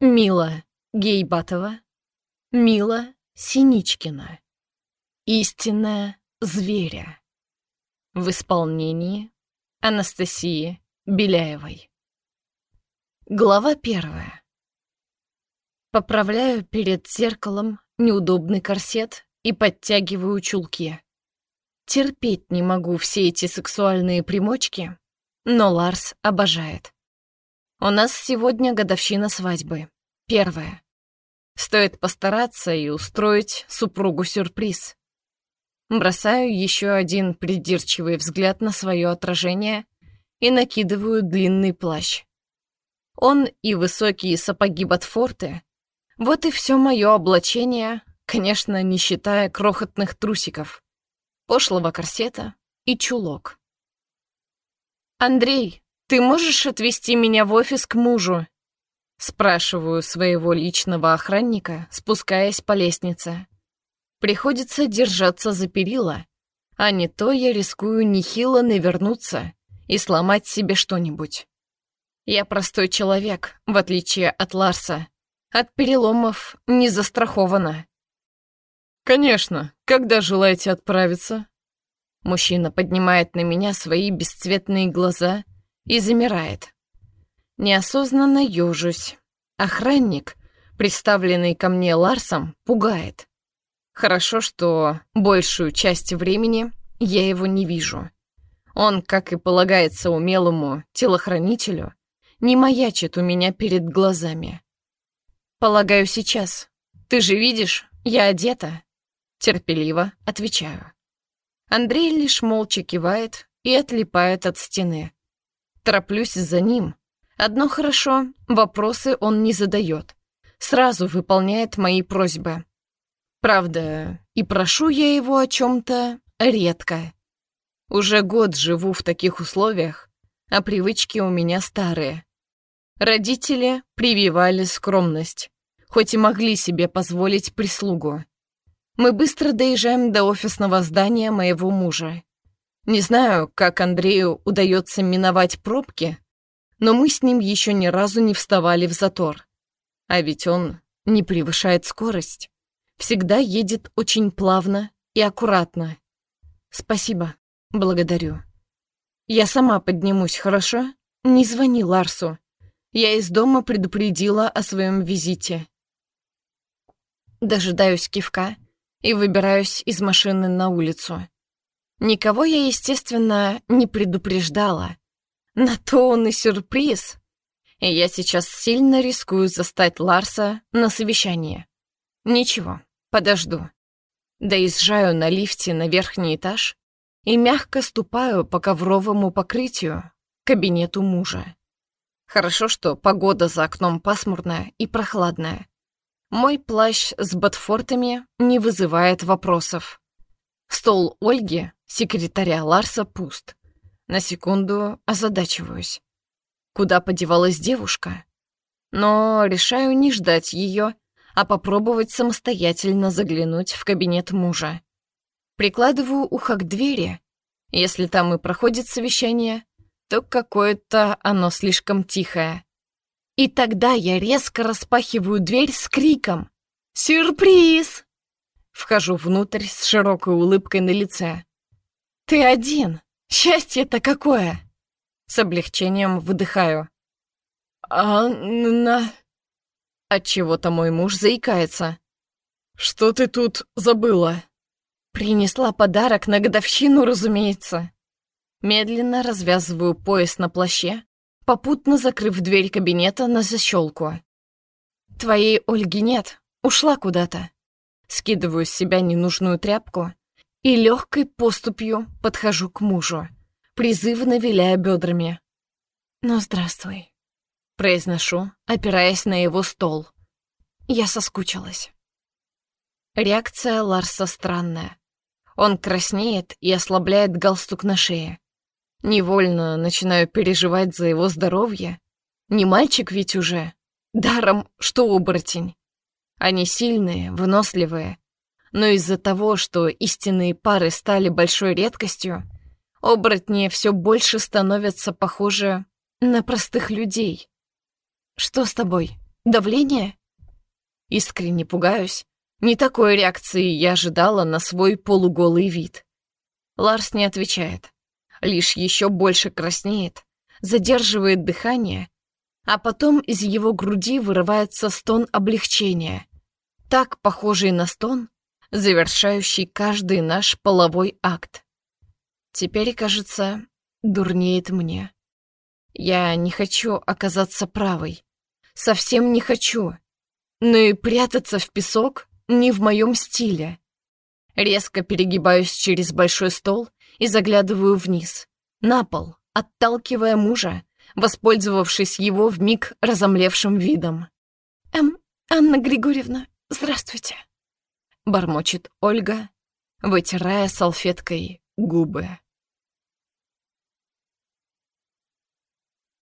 Мила Гейбатова, Мила Синичкина. Истинная зверя. В исполнении Анастасии Беляевой. Глава первая. Поправляю перед зеркалом неудобный корсет и подтягиваю чулки. Терпеть не могу все эти сексуальные примочки, но Ларс обожает. У нас сегодня годовщина свадьбы. Первая. Стоит постараться и устроить супругу сюрприз. Бросаю еще один придирчивый взгляд на свое отражение и накидываю длинный плащ. Он и высокие сапоги Ботфорты. Вот и все мое облачение, конечно, не считая крохотных трусиков, пошлого корсета и чулок. «Андрей, ты можешь отвезти меня в офис к мужу?» Спрашиваю своего личного охранника, спускаясь по лестнице. Приходится держаться за перила, а не то я рискую нехило навернуться и сломать себе что-нибудь. Я простой человек, в отличие от Ларса. От переломов не застрахована. «Конечно. Когда желаете отправиться?» Мужчина поднимает на меня свои бесцветные глаза и замирает. Неосознанно ёжусь. Охранник, представленный ко мне Ларсом, пугает. Хорошо, что большую часть времени я его не вижу. Он, как и полагается умелому телохранителю, не маячит у меня перед глазами. «Полагаю, сейчас. Ты же видишь, я одета?» Терпеливо отвечаю. Андрей лишь молча кивает и отлипает от стены. Тороплюсь за ним. Одно хорошо, вопросы он не задает. Сразу выполняет мои просьбы. Правда, и прошу я его о чем-то редко. Уже год живу в таких условиях, а привычки у меня старые. Родители прививали скромность, хоть и могли себе позволить прислугу. Мы быстро доезжаем до офисного здания моего мужа. Не знаю, как Андрею удается миновать пробки, но мы с ним еще ни разу не вставали в затор. А ведь он не превышает скорость. Всегда едет очень плавно и аккуратно. Спасибо, благодарю. Я сама поднимусь, хорошо? Не звони Ларсу. Я из дома предупредила о своем визите. Дожидаюсь кивка и выбираюсь из машины на улицу. Никого я, естественно, не предупреждала. На то он и сюрприз. И я сейчас сильно рискую застать Ларса на совещании. Ничего, подожду. Доезжаю на лифте на верхний этаж и мягко ступаю по ковровому покрытию к кабинету мужа. Хорошо, что погода за окном пасмурная и прохладная. Мой плащ с ботфортами не вызывает вопросов. Стол Ольги, секретаря Ларса, пуст. На секунду озадачиваюсь. Куда подевалась девушка? Но решаю не ждать ее, а попробовать самостоятельно заглянуть в кабинет мужа. Прикладываю ухо к двери. Если там и проходит совещание, то какое-то оно слишком тихое. И тогда я резко распахиваю дверь с криком «Сюрприз!». Вхожу внутрь с широкой улыбкой на лице. «Ты один! Счастье-то какое!» С облегчением выдыхаю. «Анна...» Отчего-то мой муж заикается. «Что ты тут забыла?» Принесла подарок на годовщину, разумеется. Медленно развязываю пояс на плаще, попутно закрыв дверь кабинета на защелку. «Твоей Ольги нет, ушла куда-то». Скидываю с себя ненужную тряпку и легкой поступью подхожу к мужу, призывно виляя бедрами. «Ну, здравствуй», — произношу, опираясь на его стол. Я соскучилась. Реакция Ларса странная. Он краснеет и ослабляет галстук на шее. Невольно начинаю переживать за его здоровье. Не мальчик ведь уже. Даром, что оборотень. Они сильные, выносливые. Но из-за того, что истинные пары стали большой редкостью, оборотни все больше становятся похожи на простых людей. «Что с тобой? Давление? Искренне пугаюсь. Не такой реакции я ожидала на свой полуголый вид. Ларс не отвечает. Лишь еще больше краснеет, задерживает дыхание, а потом из его груди вырывается стон облегчения, так похожий на стон, завершающий каждый наш половой акт. Теперь, кажется, дурнеет мне. Я не хочу оказаться правой. Совсем не хочу. Но и прятаться в песок не в моем стиле. Резко перегибаюсь через большой стол и заглядываю вниз, на пол, отталкивая мужа, воспользовавшись его вмиг разомлевшим видом. «Эм, Анна Григорьевна, здравствуйте!» Бормочет Ольга, вытирая салфеткой губы.